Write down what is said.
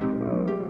Oh.